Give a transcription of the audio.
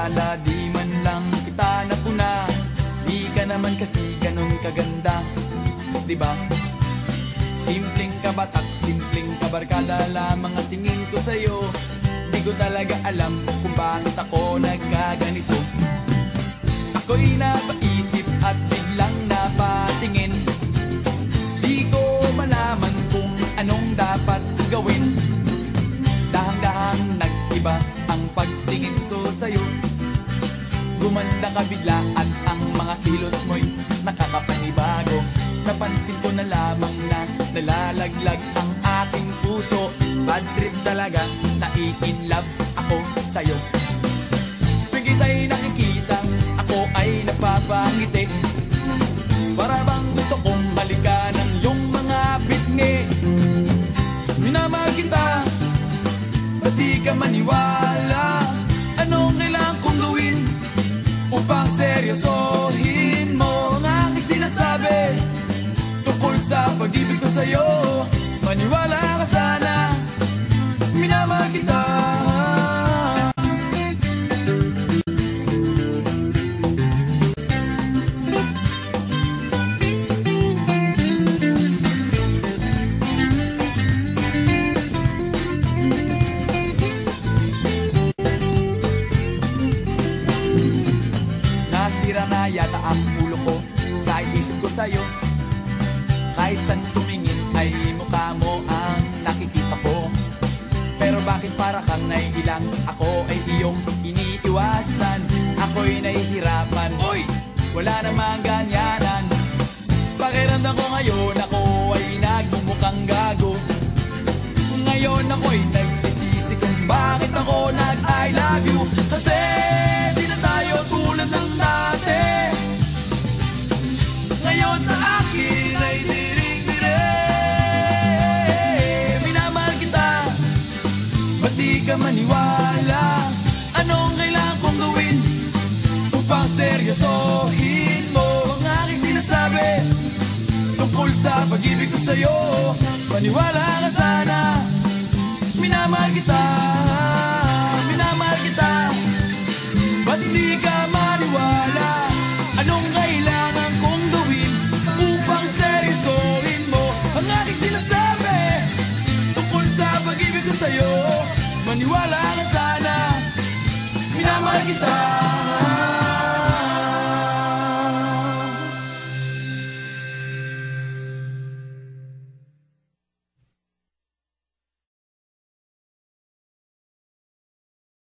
Akala di man lang kita napuna. Di ka naman kasi ganun kaganda. Di ba? Simpleng kabatak, simpleng kabarkada lamang ang tingin ko sa'yo. Di ko talaga alam kung bakit ako nagkaganito. Ako'y napaisip at biglang napatingin. Di ko malaman kung anong dapat gawin. Dahang-dahang nag-iba ang pagtingin ko sa'yo Gumanda ka bigla at ang mga kilos mo'y nakakapanibago. Napansin ko na lamang na nalalaglag ang aking puso. Bad trip talaga, naiinlove ako sa'yo. Tuwing kita'y nakikita, ako ay napapangiti. Para bang gusto kong balikan ang iyong mga pisngi Minamahal kita, ba't ka maniwala? Seryosohin mo ang aking sinasabi Tungkol sa pag-ibig ko sa'yo. Maniwala ka sana Minamahal kita ang ulo ko. Kahit isip ko sa'yo Kahit saan tumingin ay mukha mo ang nakikita ko. Pero bakit para kang naiilang Ako ay iyong iniiwasan. Ako'y nahihirapan. Uy! Wala namang ganyanan maniwala. Anong kailangan kong gawin Upang seryosohin mo? Ang aking sinasabi Tungkol sa pag-ibig ko sa'yo Maniwala ka sana. Minamahal kita Minamahal kita. Ba't di ka maniwala? Anong kailangan kong gawin Upang seryosohin mo? Ang aking sinasabi Tungkol sa pag-ibig ko sa'yo Maniwala na sana. Minamahal kita.